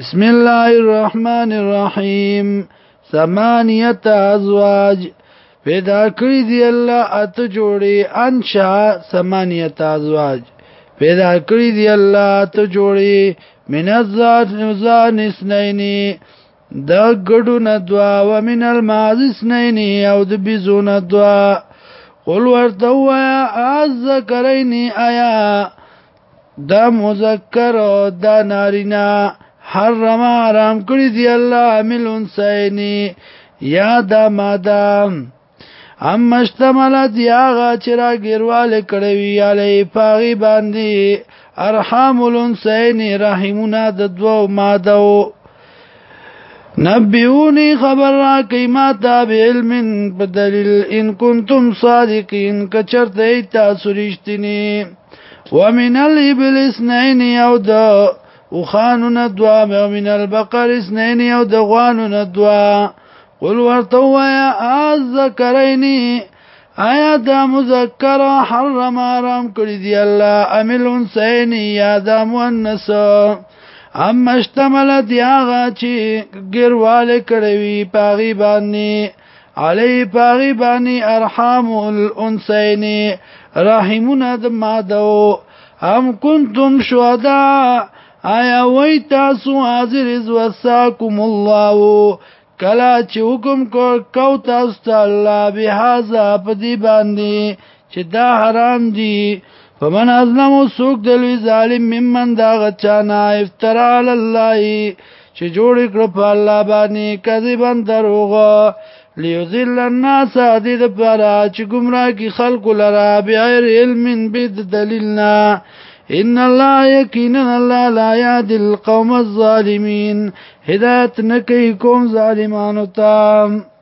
بسم الله الرحمن الرحیم ثمانیت ازواج پیدا کړی دی الله اته جوړي انشا ثمانیت ازواج پیدا کړی دی الله اته جوړي من الذات نزان اسنین د ګډو نه دوا و من الماز اسنین او د بيزو نه دوا قل ورته وایا از کرینی آیا دا مذکر او دا نارینا حرم حرام کړی دی الله عمل انسینی یا دا ماده ام مشتملت یا غا چې را ګیرواله کړی وی علی پاغي باندې ارحام الانسینی رحمونا د دوو ماده نبیونی خبر را کئی ما تا بی علم بدلیل ان کنتم صادقین کچر دی تاسو رشتینی ومن الابل اسنین او دا او خانونه دوا مې من البقر اسنین او د غوانونه دوا قل ورته وایا ذکرینی آیا دا مذکر حرم آرام کړی دی الله امل انسین یا دا مؤنث اما اشتملت یاغا چی گروال کڑوی پاغی بانی علی پاغی بانی ارحام الانسین رحمون ادمادو ام کنتم شهداء آیا وای تاسو حاضر از وساکم الله کلا چې حکم کو کو تاسو ته الله به هاذا پدی باندې چې دا حرام دی فمن ازلم سوق دلوی ظالم ممن دا غچانا افترا علی الله چې جوړ کړ په الله باندې کذبن دروغه لیوزل الناس دې د پاره چې گمراه کی خلق لرا بغیر علم بد دلیلنا ان الله یقینا الله لا یاد القوم الظالمین هدایت نکي کوم ظالمانو